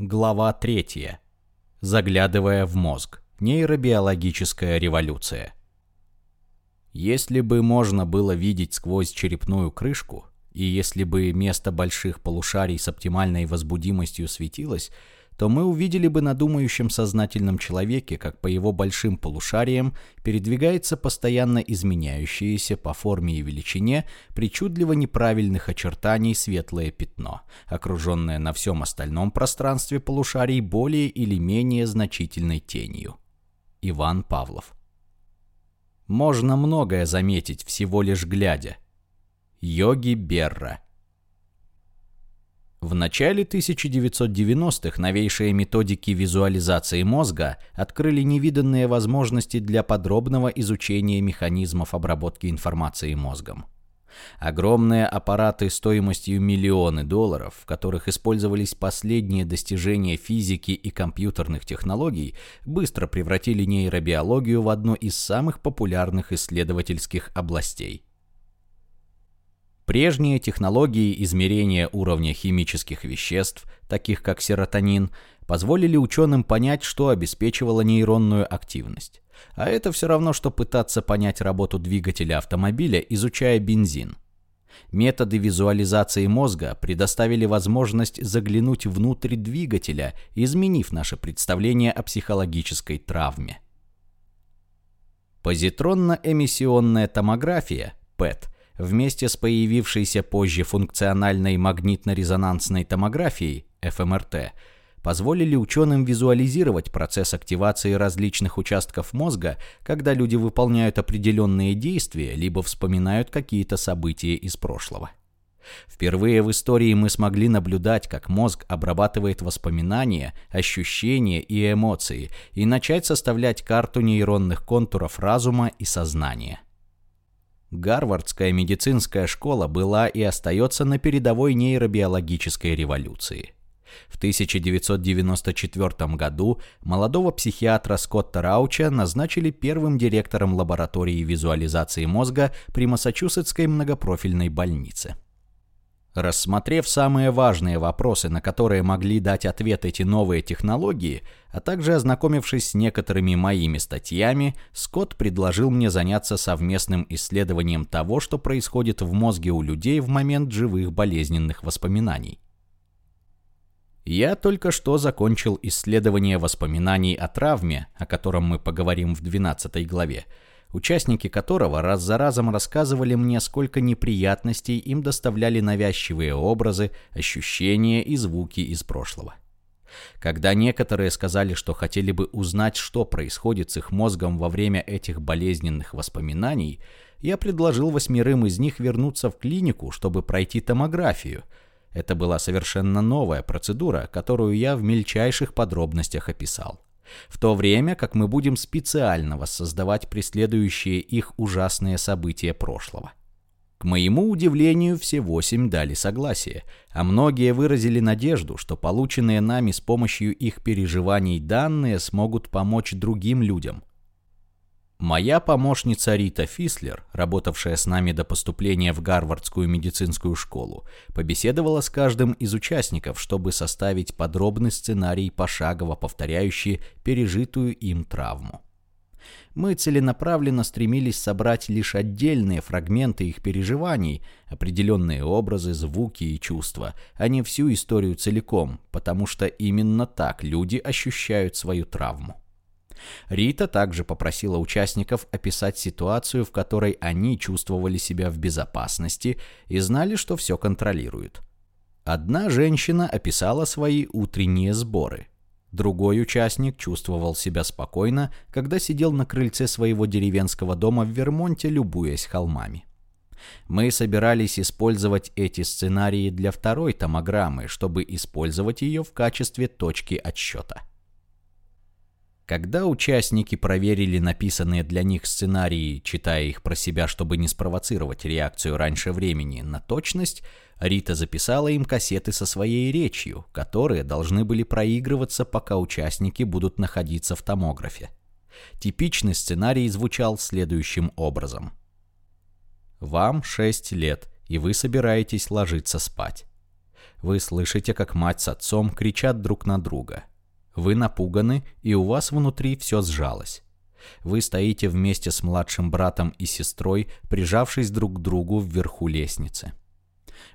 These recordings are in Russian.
Глава 3. Заглядывая в мозг. Нейробиологическая революция. Если бы можно было видеть сквозь черепную крышку, и если бы место больших полушарий с оптимальной возбудимостью светилось, то мы увидели бы на думающем сознательном человеке, как по его большим полушариям передвигается постоянно изменяющееся по форме и величине причудливо неправильных очертаний светлое пятно, окруженное на всем остальном пространстве полушарий более или менее значительной тенью. Иван Павлов Можно многое заметить, всего лишь глядя. Йоги Берра в начале 1990-х новейшие методики визуализации мозга открыли невиданные возможности для подробного изучения механизмов обработки информации мозгом. Огромные аппараты стоимостью миллионы долларов, в которых использовались последние достижения физики и компьютерных технологий, быстро превратили нейробиологию в одну из самых популярных исследовательских областей. Прежние технологии измерения уровня химических веществ, таких как серотонин, позволили ученым понять, что обеспечивало нейронную активность. А это все равно, что пытаться понять работу двигателя автомобиля, изучая бензин. Методы визуализации мозга предоставили возможность заглянуть внутрь двигателя, изменив наше представление о психологической травме. Позитронно-эмиссионная томография, ПЭТ – вместе с появившейся позже функциональной магнитно-резонансной томографией, ФМРТ, позволили ученым визуализировать процесс активации различных участков мозга, когда люди выполняют определенные действия, либо вспоминают какие-то события из прошлого. Впервые в истории мы смогли наблюдать, как мозг обрабатывает воспоминания, ощущения и эмоции, и начать составлять карту нейронных контуров разума и сознания. Гарвардская медицинская школа была и остается на передовой нейробиологической революции. В 1994 году молодого психиатра Скотта Рауча назначили первым директором лаборатории визуализации мозга при Массачусетской многопрофильной больнице. Рассмотрев самые важные вопросы, на которые могли дать ответ эти новые технологии, а также ознакомившись с некоторыми моими статьями, Скотт предложил мне заняться совместным исследованием того, что происходит в мозге у людей в момент живых болезненных воспоминаний. Я только что закончил исследование воспоминаний о травме, о котором мы поговорим в 12 главе, участники которого раз за разом рассказывали мне, сколько неприятностей им доставляли навязчивые образы, ощущения и звуки из прошлого. Когда некоторые сказали, что хотели бы узнать, что происходит с их мозгом во время этих болезненных воспоминаний, я предложил восьмерым из них вернуться в клинику, чтобы пройти томографию. Это была совершенно новая процедура, которую я в мельчайших подробностях описал в то время как мы будем специально воссоздавать преследующие их ужасные события прошлого. К моему удивлению, все восемь дали согласие, а многие выразили надежду, что полученные нами с помощью их переживаний данные смогут помочь другим людям, Моя помощница Рита Фислер, работавшая с нами до поступления в Гарвардскую медицинскую школу, побеседовала с каждым из участников, чтобы составить подробный сценарий, пошагово повторяющий пережитую им травму. Мы целенаправленно стремились собрать лишь отдельные фрагменты их переживаний, определенные образы, звуки и чувства, а не всю историю целиком, потому что именно так люди ощущают свою травму. Рита также попросила участников описать ситуацию, в которой они чувствовали себя в безопасности и знали, что все контролируют. Одна женщина описала свои утренние сборы. Другой участник чувствовал себя спокойно, когда сидел на крыльце своего деревенского дома в Вермонте, любуясь холмами. Мы собирались использовать эти сценарии для второй томограммы, чтобы использовать ее в качестве точки отсчета. Когда участники проверили написанные для них сценарии, читая их про себя, чтобы не спровоцировать реакцию раньше времени на точность, Рита записала им кассеты со своей речью, которые должны были проигрываться, пока участники будут находиться в томографе. Типичный сценарий звучал следующим образом. Вам 6 лет, и вы собираетесь ложиться спать. Вы слышите, как мать с отцом кричат друг на друга. Вы напуганы, и у вас внутри все сжалось. Вы стоите вместе с младшим братом и сестрой, прижавшись друг к другу вверху лестницы.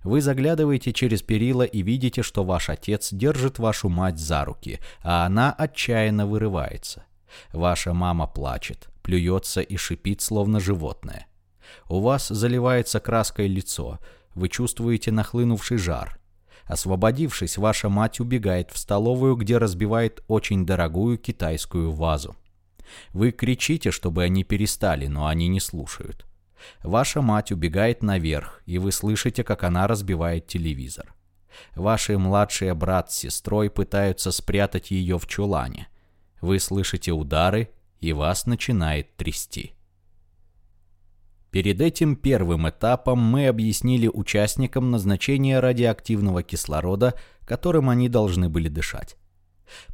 Вы заглядываете через перила и видите, что ваш отец держит вашу мать за руки, а она отчаянно вырывается. Ваша мама плачет, плюется и шипит, словно животное. У вас заливается краской лицо, вы чувствуете нахлынувший жар. Освободившись, ваша мать убегает в столовую, где разбивает очень дорогую китайскую вазу. Вы кричите, чтобы они перестали, но они не слушают. Ваша мать убегает наверх, и вы слышите, как она разбивает телевизор. Ваши младшие брат с сестрой пытаются спрятать ее в чулане. Вы слышите удары, и вас начинает трясти. Перед этим первым этапом мы объяснили участникам назначение радиоактивного кислорода, которым они должны были дышать.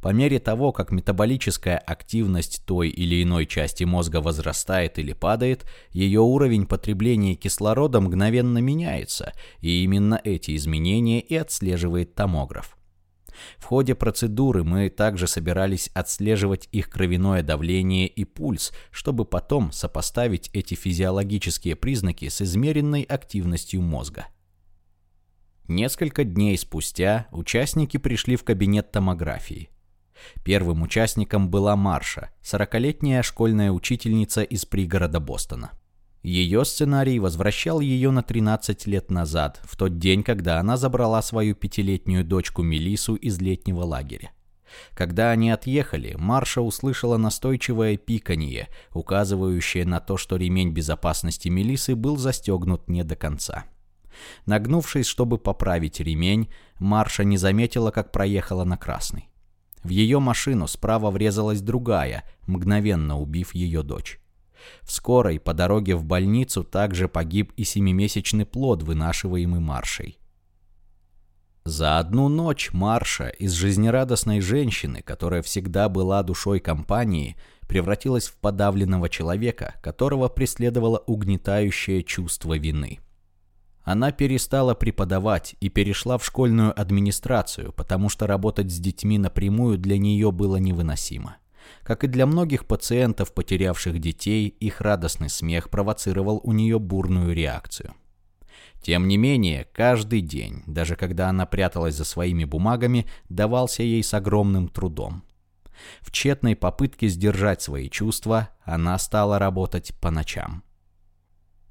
По мере того, как метаболическая активность той или иной части мозга возрастает или падает, ее уровень потребления кислорода мгновенно меняется, и именно эти изменения и отслеживает томограф. В ходе процедуры мы также собирались отслеживать их кровяное давление и пульс, чтобы потом сопоставить эти физиологические признаки с измеренной активностью мозга. Несколько дней спустя участники пришли в кабинет томографии. Первым участником была Марша, 40-летняя школьная учительница из пригорода Бостона. Ее сценарий возвращал ее на 13 лет назад, в тот день, когда она забрала свою пятилетнюю дочку Мелису из летнего лагеря. Когда они отъехали, Марша услышала настойчивое пиканье, указывающее на то, что ремень безопасности Мелисы был застегнут не до конца. Нагнувшись, чтобы поправить ремень, Марша не заметила, как проехала на красный. В ее машину справа врезалась другая, мгновенно убив ее дочь. В скорой по дороге в больницу также погиб и семимесячный плод, вынашиваемый Маршей. За одну ночь Марша из жизнерадостной женщины, которая всегда была душой компании, превратилась в подавленного человека, которого преследовало угнетающее чувство вины. Она перестала преподавать и перешла в школьную администрацию, потому что работать с детьми напрямую для нее было невыносимо. Как и для многих пациентов, потерявших детей, их радостный смех провоцировал у нее бурную реакцию. Тем не менее, каждый день, даже когда она пряталась за своими бумагами, давался ей с огромным трудом. В тщетной попытке сдержать свои чувства, она стала работать по ночам.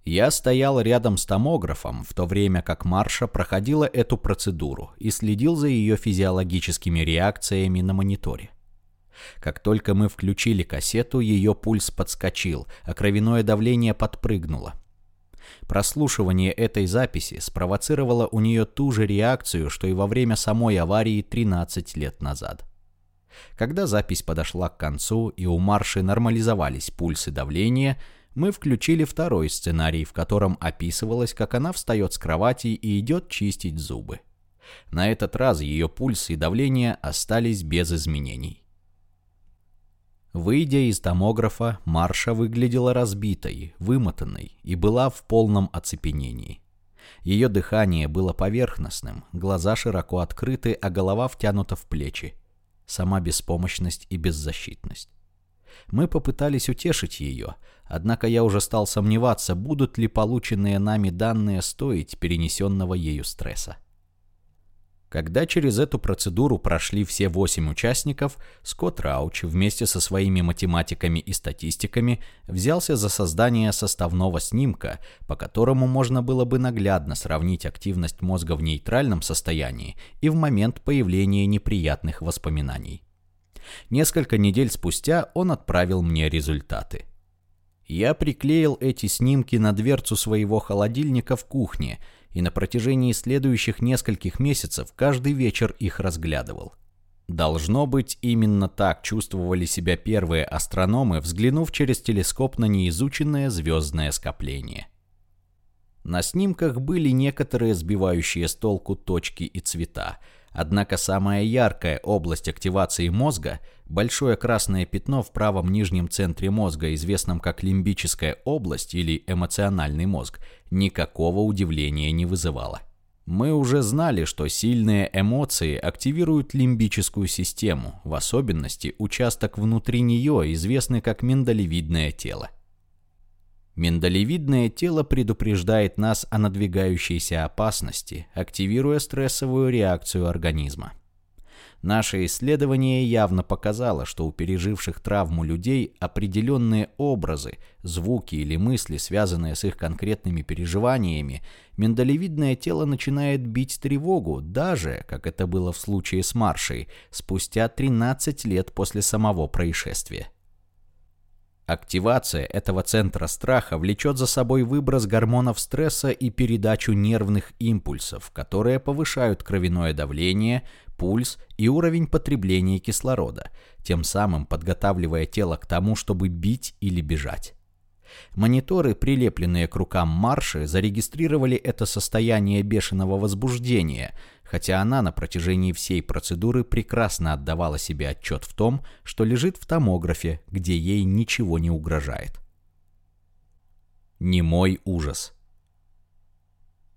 Я стоял рядом с томографом, в то время как Марша проходила эту процедуру и следил за ее физиологическими реакциями на мониторе. Как только мы включили кассету, ее пульс подскочил, а кровяное давление подпрыгнуло. Прослушивание этой записи спровоцировало у нее ту же реакцию, что и во время самой аварии 13 лет назад. Когда запись подошла к концу и у Марши нормализовались пульс и давление – мы включили второй сценарий, в котором описывалось, как она встает с кровати и идет чистить зубы. На этот раз ее пульс и давление остались без изменений. Выйдя из томографа, Марша выглядела разбитой, вымотанной и была в полном оцепенении. Ее дыхание было поверхностным, глаза широко открыты, а голова втянута в плечи. Сама беспомощность и беззащитность. Мы попытались утешить ее, однако я уже стал сомневаться, будут ли полученные нами данные стоить перенесенного ею стресса. Когда через эту процедуру прошли все восемь участников, Скотт Рауч вместе со своими математиками и статистиками взялся за создание составного снимка, по которому можно было бы наглядно сравнить активность мозга в нейтральном состоянии и в момент появления неприятных воспоминаний. Несколько недель спустя он отправил мне результаты. Я приклеил эти снимки на дверцу своего холодильника в кухне и на протяжении следующих нескольких месяцев каждый вечер их разглядывал. Должно быть, именно так чувствовали себя первые астрономы, взглянув через телескоп на неизученное звездное скопление. На снимках были некоторые сбивающие с толку точки и цвета, Однако самая яркая область активации мозга, большое красное пятно в правом нижнем центре мозга, известном как лимбическая область или эмоциональный мозг, никакого удивления не вызывало. Мы уже знали, что сильные эмоции активируют лимбическую систему, в особенности участок внутри нее, известный как миндалевидное тело. Миндалевидное тело предупреждает нас о надвигающейся опасности, активируя стрессовую реакцию организма. Наше исследование явно показало, что у переживших травму людей определенные образы, звуки или мысли, связанные с их конкретными переживаниями, миндалевидное тело начинает бить тревогу, даже, как это было в случае с Маршей, спустя 13 лет после самого происшествия. Активация этого центра страха влечет за собой выброс гормонов стресса и передачу нервных импульсов, которые повышают кровяное давление, пульс и уровень потребления кислорода, тем самым подготавливая тело к тому, чтобы бить или бежать. Мониторы, прилепленные к рукам Марши, зарегистрировали это состояние бешеного возбуждения, хотя она на протяжении всей процедуры прекрасно отдавала себе отчет в том, что лежит в томографе, где ей ничего не угрожает. Немой ужас.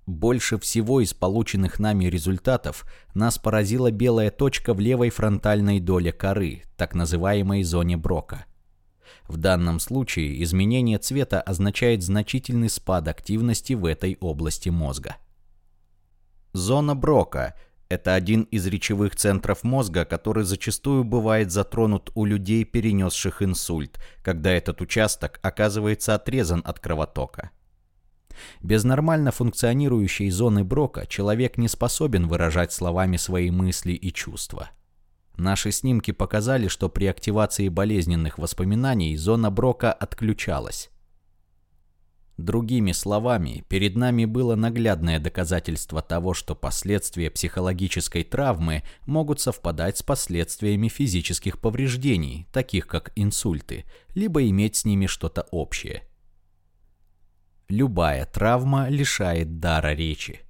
Больше всего из полученных нами результатов нас поразила белая точка в левой фронтальной доле коры, так называемой зоне Брока – в данном случае изменение цвета означает значительный спад активности в этой области мозга. Зона Брока – это один из речевых центров мозга, который зачастую бывает затронут у людей, перенесших инсульт, когда этот участок оказывается отрезан от кровотока. Без нормально функционирующей зоны Брока человек не способен выражать словами свои мысли и чувства. Наши снимки показали, что при активации болезненных воспоминаний зона Брока отключалась. Другими словами, перед нами было наглядное доказательство того, что последствия психологической травмы могут совпадать с последствиями физических повреждений, таких как инсульты, либо иметь с ними что-то общее. Любая травма лишает дара речи.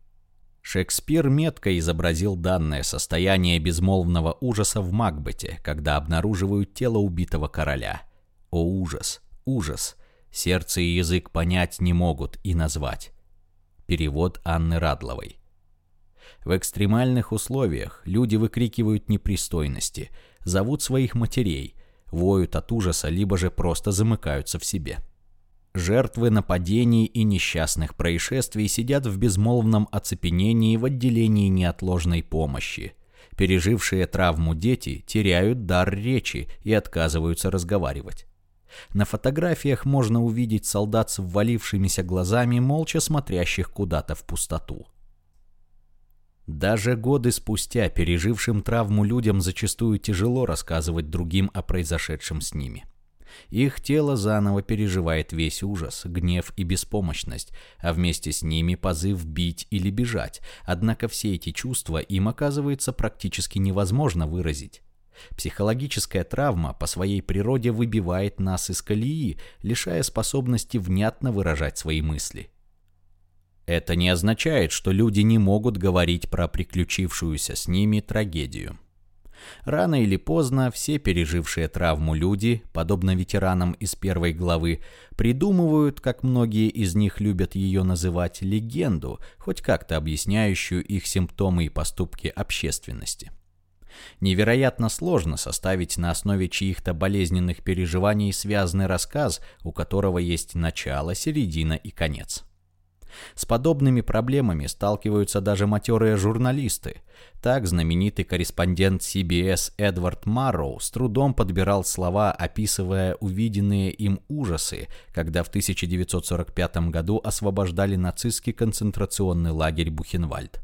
Шекспир метко изобразил данное состояние безмолвного ужаса в Макбете, когда обнаруживают тело убитого короля. О ужас, ужас! Сердце и язык понять не могут и назвать. Перевод Анны Радловой. В экстремальных условиях люди выкрикивают непристойности, зовут своих матерей, воют от ужаса, либо же просто замыкаются в себе. Жертвы нападений и несчастных происшествий сидят в безмолвном оцепенении в отделении неотложной помощи. Пережившие травму дети теряют дар речи и отказываются разговаривать. На фотографиях можно увидеть солдат с ввалившимися глазами, молча смотрящих куда-то в пустоту. Даже годы спустя пережившим травму людям зачастую тяжело рассказывать другим о произошедшем с ними. Их тело заново переживает весь ужас, гнев и беспомощность, а вместе с ними позыв бить или бежать, однако все эти чувства им оказывается практически невозможно выразить. Психологическая травма по своей природе выбивает нас из колеи, лишая способности внятно выражать свои мысли. Это не означает, что люди не могут говорить про приключившуюся с ними трагедию. Рано или поздно все пережившие травму люди, подобно ветеранам из первой главы, придумывают, как многие из них любят ее называть, легенду, хоть как-то объясняющую их симптомы и поступки общественности. Невероятно сложно составить на основе чьих-то болезненных переживаний связанный рассказ, у которого есть начало, середина и конец. С подобными проблемами сталкиваются даже матерые журналисты. Так знаменитый корреспондент CBS Эдвард Марроу с трудом подбирал слова, описывая увиденные им ужасы, когда в 1945 году освобождали нацистский концентрационный лагерь Бухенвальд.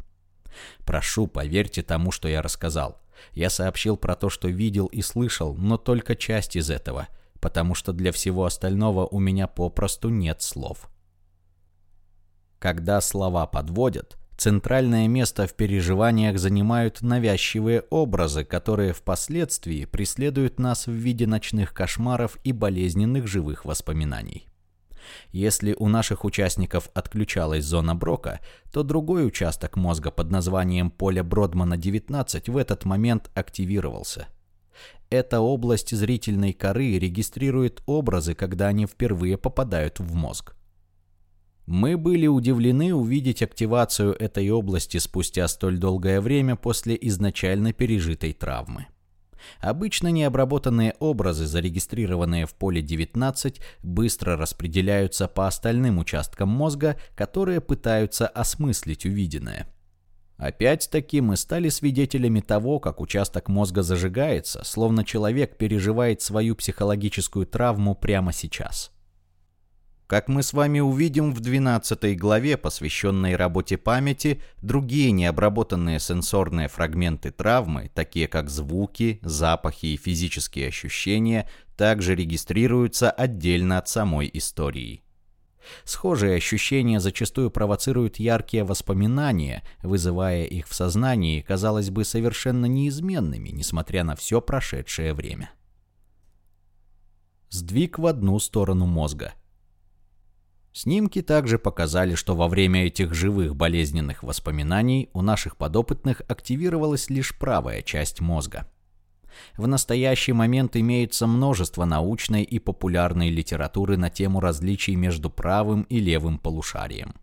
Прошу, поверьте тому, что я рассказал. Я сообщил про то, что видел и слышал, но только часть из этого, потому что для всего остального у меня попросту нет слов. Когда слова подводят, центральное место в переживаниях занимают навязчивые образы, которые впоследствии преследуют нас в виде ночных кошмаров и болезненных живых воспоминаний. Если у наших участников отключалась зона Брока, то другой участок мозга под названием поле Бродмана-19 в этот момент активировался. Эта область зрительной коры регистрирует образы, когда они впервые попадают в мозг. Мы были удивлены увидеть активацию этой области спустя столь долгое время после изначально пережитой травмы. Обычно необработанные образы, зарегистрированные в поле 19, быстро распределяются по остальным участкам мозга, которые пытаются осмыслить увиденное. Опять-таки мы стали свидетелями того, как участок мозга зажигается, словно человек переживает свою психологическую травму прямо сейчас. Как мы с вами увидим в 12 главе, посвященной работе памяти, другие необработанные сенсорные фрагменты травмы, такие как звуки, запахи и физические ощущения, также регистрируются отдельно от самой истории. Схожие ощущения зачастую провоцируют яркие воспоминания, вызывая их в сознании, казалось бы, совершенно неизменными, несмотря на все прошедшее время. Сдвиг в одну сторону мозга – Снимки также показали, что во время этих живых болезненных воспоминаний у наших подопытных активировалась лишь правая часть мозга. В настоящий момент имеется множество научной и популярной литературы на тему различий между правым и левым полушарием.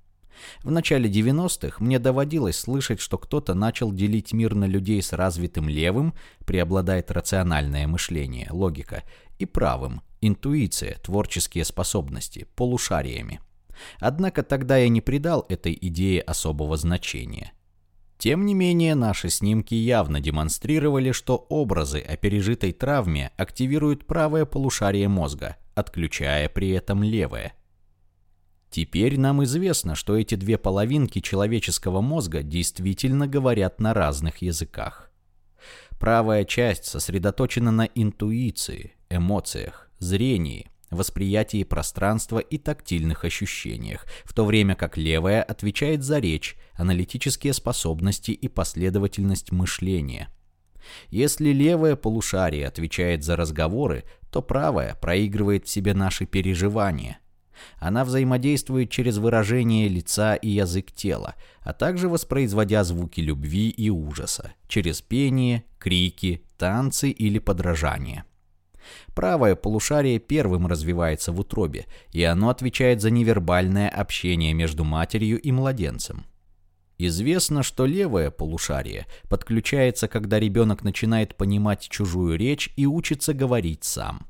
В начале 90-х мне доводилось слышать, что кто-то начал делить мир на людей с развитым левым, преобладает рациональное мышление, логика, и правым, интуиция, творческие способности, полушариями. Однако тогда я не придал этой идее особого значения. Тем не менее, наши снимки явно демонстрировали, что образы о пережитой травме активируют правое полушарие мозга, отключая при этом левое. Теперь нам известно, что эти две половинки человеческого мозга действительно говорят на разных языках. Правая часть сосредоточена на интуиции, эмоциях, зрении, восприятии пространства и тактильных ощущениях, в то время как левая отвечает за речь, аналитические способности и последовательность мышления. Если левое полушарие отвечает за разговоры, то правое проигрывает в себе наши переживания. Она взаимодействует через выражение лица и язык тела, а также воспроизводя звуки любви и ужаса, через пение, крики, танцы или подражание. Правое полушарие первым развивается в утробе, и оно отвечает за невербальное общение между матерью и младенцем. Известно, что левое полушарие подключается, когда ребенок начинает понимать чужую речь и учится говорить сам.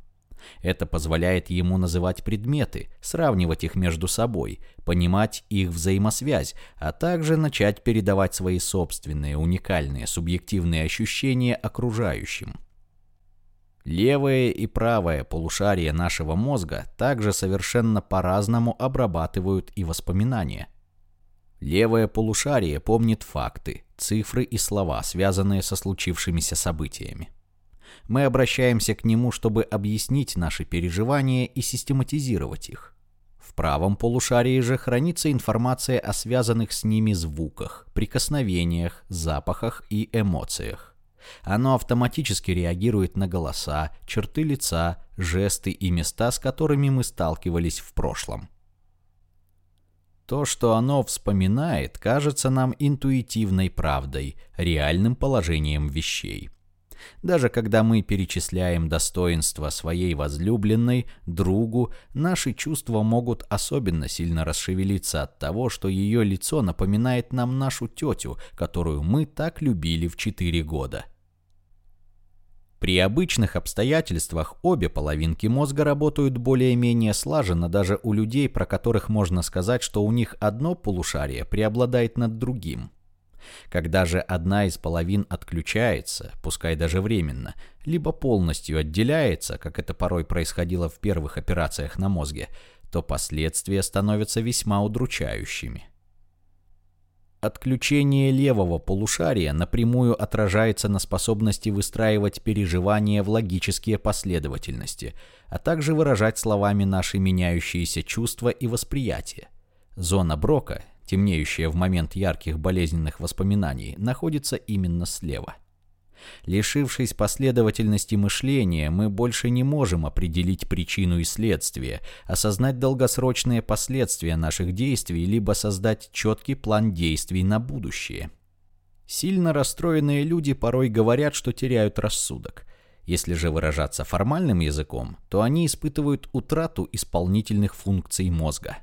Это позволяет ему называть предметы, сравнивать их между собой, понимать их взаимосвязь, а также начать передавать свои собственные уникальные субъективные ощущения окружающим. Левое и правое полушария нашего мозга также совершенно по-разному обрабатывают и воспоминания. Левое полушарие помнит факты, цифры и слова, связанные со случившимися событиями. Мы обращаемся к нему, чтобы объяснить наши переживания и систематизировать их. В правом полушарии же хранится информация о связанных с ними звуках, прикосновениях, запахах и эмоциях. Оно автоматически реагирует на голоса, черты лица, жесты и места, с которыми мы сталкивались в прошлом. То, что оно вспоминает, кажется нам интуитивной правдой, реальным положением вещей. Даже когда мы перечисляем достоинства своей возлюбленной, другу, наши чувства могут особенно сильно расшевелиться от того, что ее лицо напоминает нам нашу тетю, которую мы так любили в 4 года. При обычных обстоятельствах обе половинки мозга работают более-менее слаженно даже у людей, про которых можно сказать, что у них одно полушарие преобладает над другим. Когда же одна из половин отключается, пускай даже временно, либо полностью отделяется, как это порой происходило в первых операциях на мозге, то последствия становятся весьма удручающими. Отключение левого полушария напрямую отражается на способности выстраивать переживания в логические последовательности, а также выражать словами наши меняющиеся чувства и восприятия. Зона Брока, темнеющая в момент ярких болезненных воспоминаний, находится именно слева. Лишившись последовательности мышления, мы больше не можем определить причину и следствие, осознать долгосрочные последствия наших действий, либо создать четкий план действий на будущее. Сильно расстроенные люди порой говорят, что теряют рассудок. Если же выражаться формальным языком, то они испытывают утрату исполнительных функций мозга.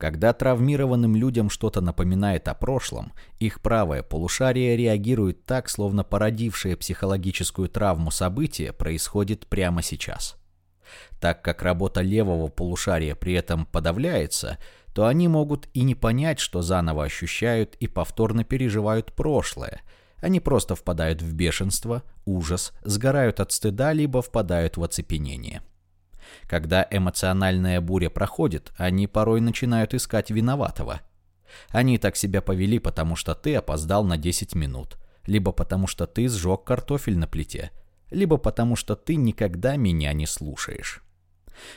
Когда травмированным людям что-то напоминает о прошлом, их правое полушарие реагирует так, словно породившее психологическую травму событие происходит прямо сейчас. Так как работа левого полушария при этом подавляется, то они могут и не понять, что заново ощущают и повторно переживают прошлое. Они просто впадают в бешенство, ужас, сгорают от стыда, либо впадают в оцепенение. Когда эмоциональная буря проходит, они порой начинают искать виноватого. Они так себя повели, потому что ты опоздал на 10 минут, либо потому что ты сжег картофель на плите, либо потому что ты никогда меня не слушаешь.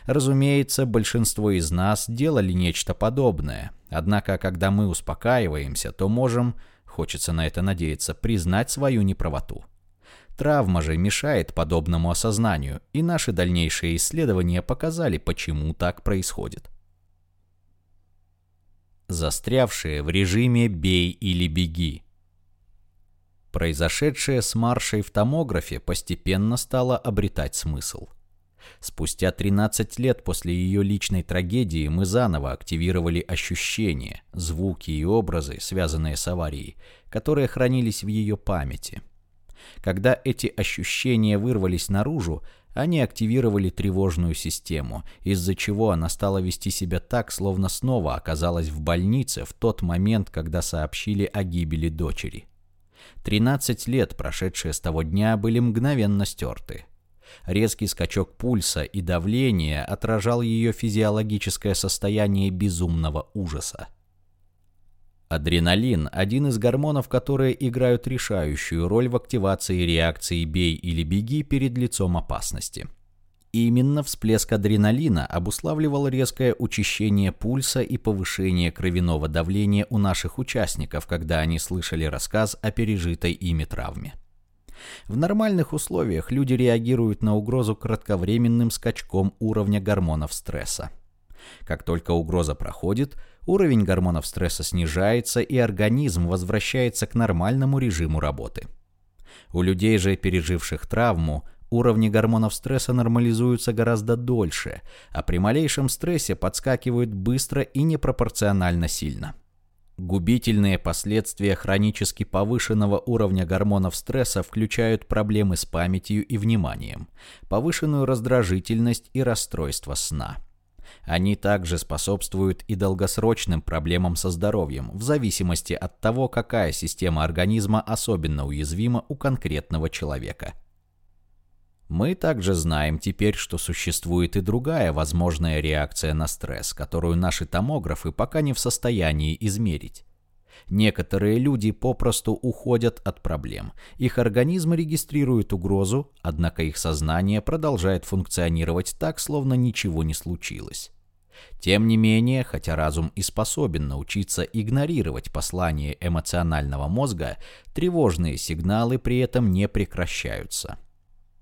Разумеется, большинство из нас делали нечто подобное, однако когда мы успокаиваемся, то можем, хочется на это надеяться, признать свою неправоту. Травма же мешает подобному осознанию, и наши дальнейшие исследования показали, почему так происходит. Застрявшие в режиме «бей или беги». Произошедшее с Маршей в томографе постепенно стало обретать смысл. Спустя 13 лет после ее личной трагедии мы заново активировали ощущения, звуки и образы, связанные с аварией, которые хранились в ее памяти – когда эти ощущения вырвались наружу, они активировали тревожную систему, из-за чего она стала вести себя так, словно снова оказалась в больнице в тот момент, когда сообщили о гибели дочери. 13 лет, прошедшие с того дня, были мгновенно стерты. Резкий скачок пульса и давления отражал ее физиологическое состояние безумного ужаса. Адреналин – один из гормонов, которые играют решающую роль в активации реакции «бей или беги» перед лицом опасности. Именно всплеск адреналина обуславливал резкое учащение пульса и повышение кровяного давления у наших участников, когда они слышали рассказ о пережитой ими травме. В нормальных условиях люди реагируют на угрозу кратковременным скачком уровня гормонов стресса. Как только угроза проходит – уровень гормонов стресса снижается и организм возвращается к нормальному режиму работы. У людей же, переживших травму, уровни гормонов стресса нормализуются гораздо дольше, а при малейшем стрессе подскакивают быстро и непропорционально сильно. Губительные последствия хронически повышенного уровня гормонов стресса включают проблемы с памятью и вниманием, повышенную раздражительность и расстройство сна. Они также способствуют и долгосрочным проблемам со здоровьем, в зависимости от того, какая система организма особенно уязвима у конкретного человека. Мы также знаем теперь, что существует и другая возможная реакция на стресс, которую наши томографы пока не в состоянии измерить. Некоторые люди попросту уходят от проблем. Их организм регистрирует угрозу, однако их сознание продолжает функционировать так, словно ничего не случилось. Тем не менее, хотя разум и способен научиться игнорировать послание эмоционального мозга, тревожные сигналы при этом не прекращаются.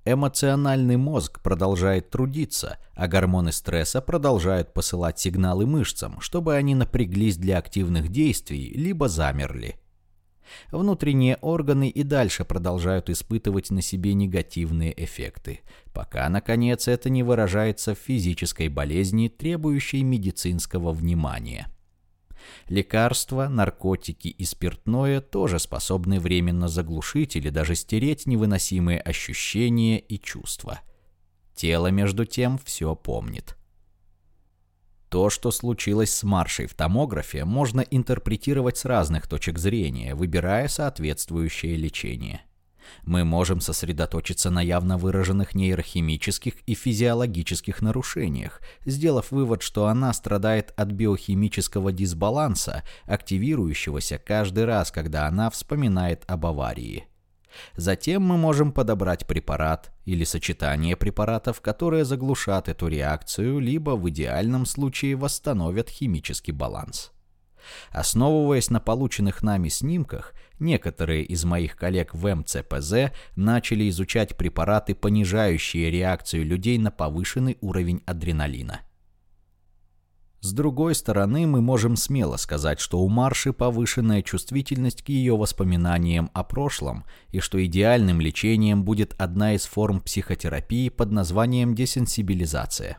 Эмоциональный мозг продолжает трудиться, а гормоны стресса продолжают посылать сигналы мышцам, чтобы они напряглись для активных действий, либо замерли. Внутренние органы и дальше продолжают испытывать на себе негативные эффекты, пока, наконец, это не выражается в физической болезни, требующей медицинского внимания. Лекарства, наркотики и спиртное тоже способны временно заглушить или даже стереть невыносимые ощущения и чувства. Тело, между тем, все помнит. То, что случилось с Маршей в томографе, можно интерпретировать с разных точек зрения, выбирая соответствующее лечение. Мы можем сосредоточиться на явно выраженных нейрохимических и физиологических нарушениях, сделав вывод, что она страдает от биохимического дисбаланса, активирующегося каждый раз, когда она вспоминает об аварии. Затем мы можем подобрать препарат или сочетание препаратов, которые заглушат эту реакцию, либо в идеальном случае восстановят химический баланс. Основываясь на полученных нами снимках, некоторые из моих коллег в МЦПЗ начали изучать препараты, понижающие реакцию людей на повышенный уровень адреналина. С другой стороны, мы можем смело сказать, что у Марши повышенная чувствительность к ее воспоминаниям о прошлом, и что идеальным лечением будет одна из форм психотерапии под названием десенсибилизация.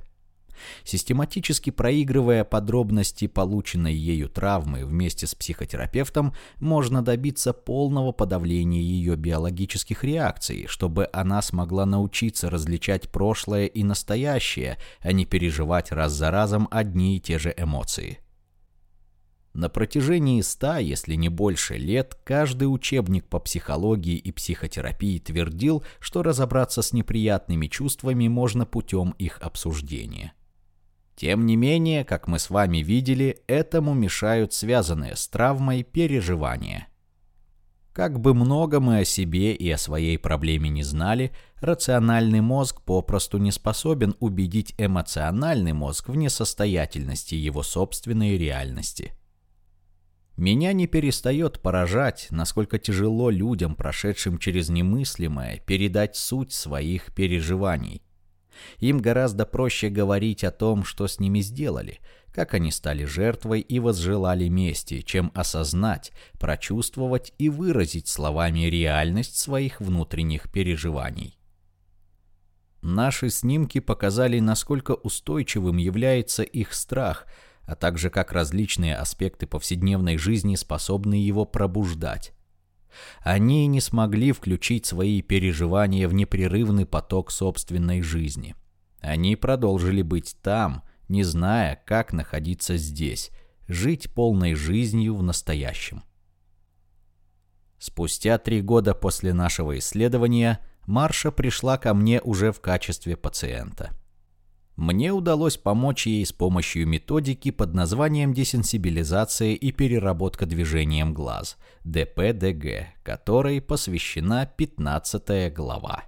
Систематически проигрывая подробности полученной ею травмы вместе с психотерапевтом, можно добиться полного подавления ее биологических реакций, чтобы она смогла научиться различать прошлое и настоящее, а не переживать раз за разом одни и те же эмоции. На протяжении ста, если не больше лет, каждый учебник по психологии и психотерапии твердил, что разобраться с неприятными чувствами можно путем их обсуждения. Тем не менее, как мы с вами видели, этому мешают связанные с травмой переживания. Как бы много мы о себе и о своей проблеме не знали, рациональный мозг попросту не способен убедить эмоциональный мозг в несостоятельности его собственной реальности. Меня не перестает поражать, насколько тяжело людям, прошедшим через немыслимое, передать суть своих переживаний – им гораздо проще говорить о том, что с ними сделали, как они стали жертвой и возжелали мести, чем осознать, прочувствовать и выразить словами реальность своих внутренних переживаний. Наши снимки показали, насколько устойчивым является их страх, а также как различные аспекты повседневной жизни способны его пробуждать. Они не смогли включить свои переживания в непрерывный поток собственной жизни. Они продолжили быть там, не зная, как находиться здесь, жить полной жизнью в настоящем. Спустя три года после нашего исследования Марша пришла ко мне уже в качестве пациента – мне удалось помочь ей с помощью методики под названием десенсибилизация и переработка движением глаз, ДПДГ, которой посвящена 15 глава.